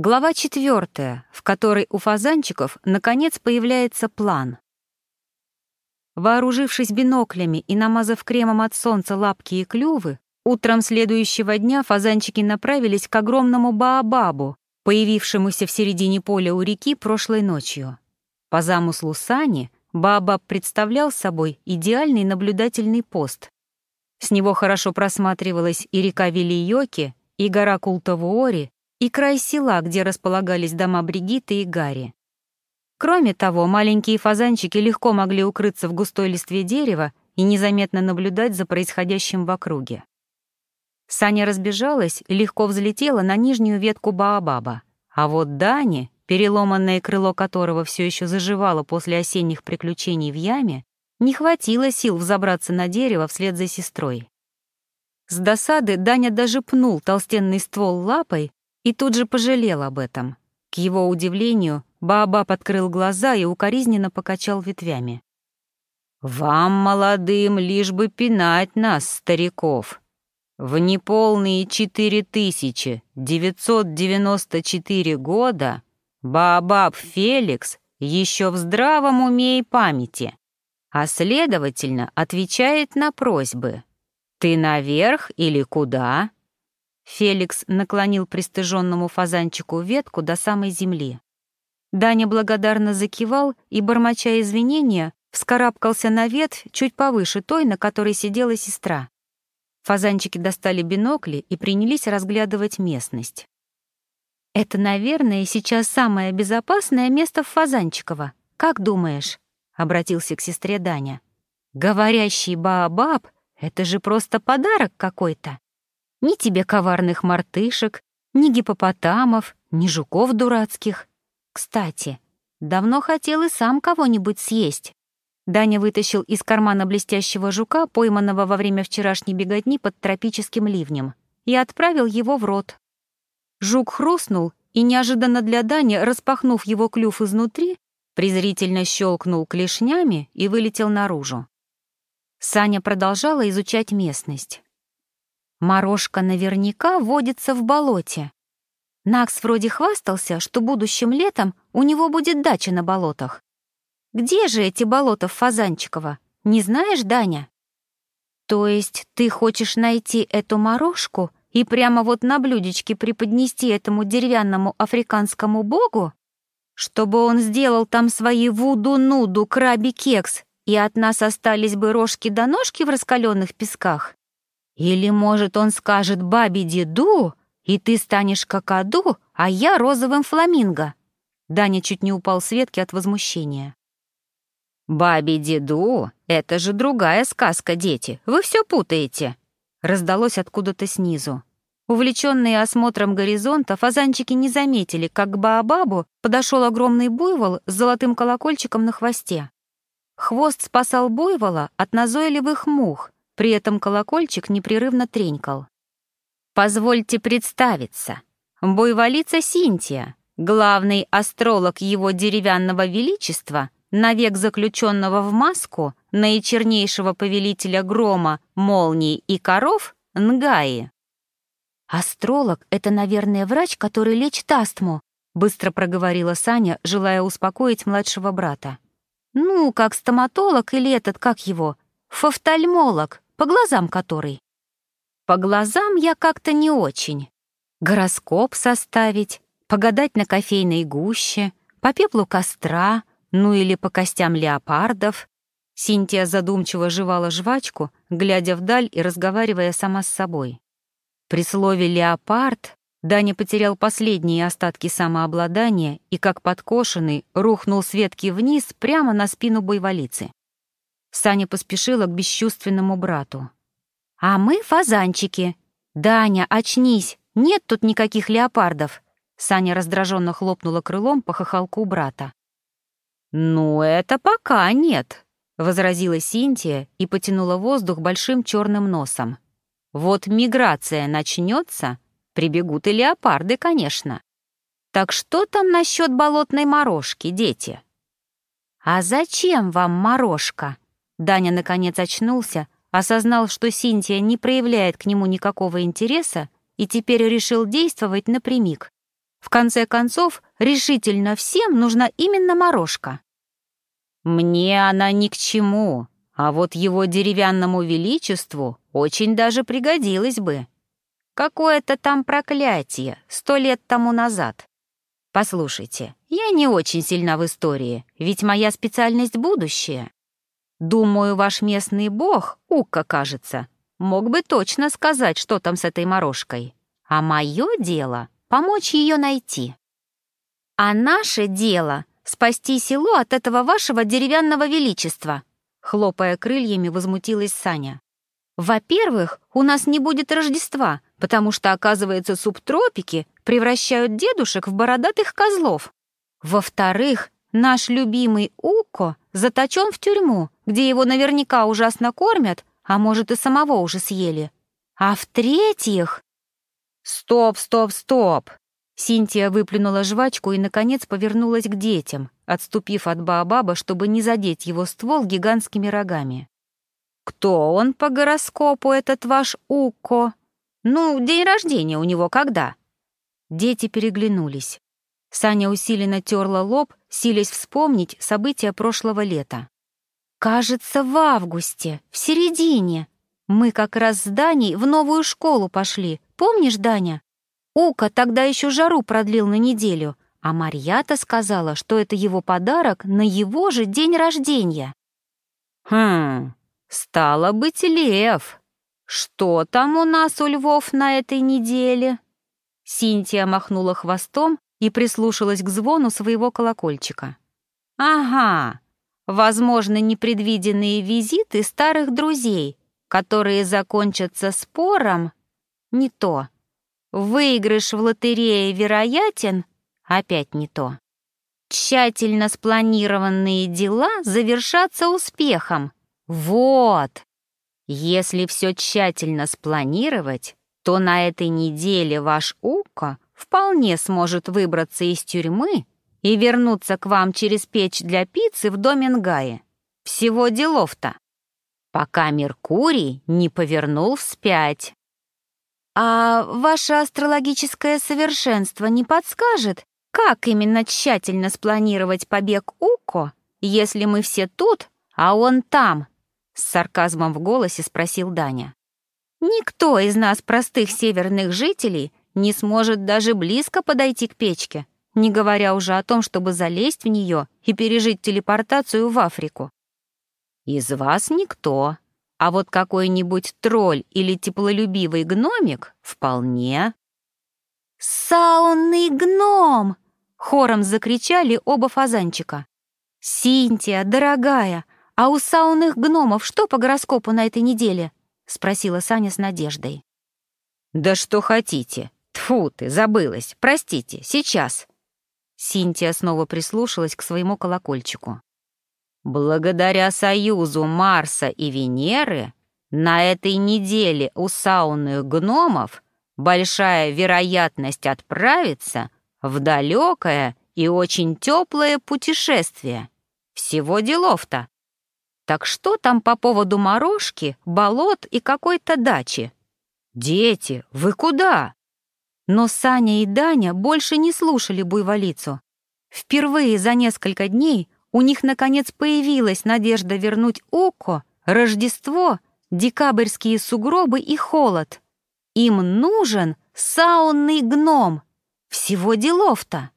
Глава четвертая, в которой у фазанчиков наконец появляется план. Вооружившись биноклями и намазав кремом от солнца лапки и клювы, утром следующего дня фазанчики направились к огромному баобабу, появившемуся в середине поля у реки прошлой ночью. По замыслу Сани, баобаб представлял собой идеальный наблюдательный пост. С него хорошо просматривалась и река Вилийоки, и гора Култавуори, и край села, где располагались дома Бригиты и Гарри. Кроме того, маленькие фазанчики легко могли укрыться в густой листве дерева и незаметно наблюдать за происходящим в округе. Саня разбежалась и легко взлетела на нижнюю ветку Баобаба, а вот Дани, переломанное крыло которого все еще заживало после осенних приключений в яме, не хватило сил взобраться на дерево вслед за сестрой. С досады Даня даже пнул толстенный ствол лапой, и тут же пожалел об этом. К его удивлению, Баба подкрыл глаза и укоризненно покачал ветвями. «Вам, молодым, лишь бы пинать нас, стариков. В неполные четыре тысячи девятьсот девяносто четыре года Баобаб Феликс еще в здравом уме и памяти, а следовательно отвечает на просьбы. «Ты наверх или куда?» Феликс наклонил пристыженному фазанчику ветку до самой земли. Даня благодарно закивал и, бормоча извинения, вскарабкался на ветвь чуть повыше той, на которой сидела сестра. Фазанчики достали бинокли и принялись разглядывать местность. «Это, наверное, сейчас самое безопасное место в Фазанчиково. Как думаешь?» — обратился к сестре Даня. «Говорящий Баобаб — это же просто подарок какой-то!» Ни тебе коварных мартышек, ни гипопотамов, ни жуков дурацких. Кстати, давно хотел и сам кого-нибудь съесть. Даня вытащил из кармана блестящего жука, пойманного во время вчерашней беготни под тропическим ливнем, и отправил его в рот. Жук хрустнул и, неожиданно для Дани, распахнув его клюв изнутри, презрительно щелкнул клешнями и вылетел наружу. Саня продолжала изучать местность. Морошка наверняка водится в болоте. Накс вроде хвастался, что будущим летом у него будет дача на болотах. Где же эти болота в Фазанчиково? Не знаешь, Даня? То есть ты хочешь найти эту морошку и прямо вот на блюдечке преподнести этому деревянному африканскому богу? Чтобы он сделал там свои вуду-нуду, краби-кекс, и от нас остались бы рожки до ножки в раскаленных песках? Или, может, он скажет бабе-деду, и ты станешь какаду, а я розовым фламинго. Даня чуть не упал с ветки от возмущения. «Бабе-деду — это же другая сказка, дети, вы все путаете», — раздалось откуда-то снизу. Увлеченные осмотром горизонта, фазанчики не заметили, как к Баобабу подошел огромный буйвол с золотым колокольчиком на хвосте. Хвост спасал буйвола от назойливых мух, при этом колокольчик непрерывно тренькал. «Позвольте представиться. Буйволица Синтия, главный астролог его деревянного величества, навек заключенного в маску наичернейшего повелителя грома, молний и коров Нгаи». «Астролог — это, наверное, врач, который лечит астму», — быстро проговорила Саня, желая успокоить младшего брата. «Ну, как стоматолог или этот, как его, фофтальмолог, по глазам который. По глазам я как-то не очень. Гороскоп составить, погадать на кофейной гуще, по пеплу костра, ну или по костям леопардов. Синтия задумчиво жевала жвачку, глядя вдаль и разговаривая сама с собой. При слове «леопард» Даня потерял последние остатки самообладания и, как подкошенный, рухнул с ветки вниз прямо на спину бойволицы. Саня поспешила к бесчувственному брату. «А мы фазанчики. Даня, очнись, нет тут никаких леопардов!» Саня раздраженно хлопнула крылом по хохолку брата. «Ну, это пока нет», — возразила Синтия и потянула воздух большим черным носом. «Вот миграция начнется, прибегут и леопарды, конечно. Так что там насчет болотной морожки, дети?» «А зачем вам морожка?» Даня наконец очнулся, осознал, что Синтия не проявляет к нему никакого интереса и теперь решил действовать напрямик. В конце концов, решительно всем нужна именно морожка. Мне она ни к чему, а вот его деревянному величеству очень даже пригодилась бы. Какое-то там проклятие сто лет тому назад. Послушайте, я не очень сильна в истории, ведь моя специальность — будущее. Думаю, ваш местный бог, Укка, кажется, мог бы точно сказать, что там с этой морожкой. А мое дело — помочь ее найти. А наше дело — спасти село от этого вашего деревянного величества, хлопая крыльями, возмутилась Саня. Во-первых, у нас не будет Рождества, потому что, оказывается, субтропики превращают дедушек в бородатых козлов. Во-вторых, наш любимый Уко заточен в тюрьму, где его наверняка ужасно кормят, а может и самого уже съели. А в-третьих... Стоп, стоп, стоп! Синтия выплюнула жвачку и, наконец, повернулась к детям, отступив от Баобаба, чтобы не задеть его ствол гигантскими рогами. «Кто он по гороскопу, этот ваш Уко? Ну, день рождения у него когда?» Дети переглянулись. Саня усиленно терла лоб, силясь вспомнить события прошлого лета. «Кажется, в августе, в середине. Мы как раз с Даней в новую школу пошли. Помнишь, Даня? Ука тогда еще жару продлил на неделю, а Марьята сказала, что это его подарок на его же день рождения». «Хм, «Стало быть, лев. Что там у нас у львов на этой неделе?» Синтия махнула хвостом и прислушалась к звону своего колокольчика. «Ага, возможно, непредвиденные визиты старых друзей, которые закончатся спором. Не то. Выигрыш в лотерее вероятен. Опять не то. Тщательно спланированные дела завершатся успехом. Вот! Если все тщательно спланировать, то на этой неделе ваш Ука вполне сможет выбраться из тюрьмы и вернуться к вам через печь для пиццы в доме Нгае. Всего делов-то. Пока Меркурий не повернул вспять. А ваше астрологическое совершенство не подскажет, как именно тщательно спланировать побег Уко, если мы все тут, а он там, с сарказмом в голосе спросил Даня. «Никто из нас, простых северных жителей, не сможет даже близко подойти к печке, не говоря уже о том, чтобы залезть в нее и пережить телепортацию в Африку. Из вас никто, а вот какой-нибудь тролль или теплолюбивый гномик вполне. «Саунный гном!» — хором закричали оба фазанчика. «Синтия, дорогая, «А у саунных гномов что по гороскопу на этой неделе?» — спросила Саня с надеждой. «Да что хотите. Тфу ты, забылась. Простите, сейчас». Синтия снова прислушалась к своему колокольчику. «Благодаря союзу Марса и Венеры на этой неделе у саунных гномов большая вероятность отправиться в далекое и очень теплое путешествие. Всего делов-то. Так что там по поводу морожки, болот и какой-то дачи? Дети, вы куда? Но Саня и Даня больше не слушали буйволицу. Впервые за несколько дней у них, наконец, появилась надежда вернуть Око, Рождество, декабрьские сугробы и холод. Им нужен саунный гном. Всего делов-то.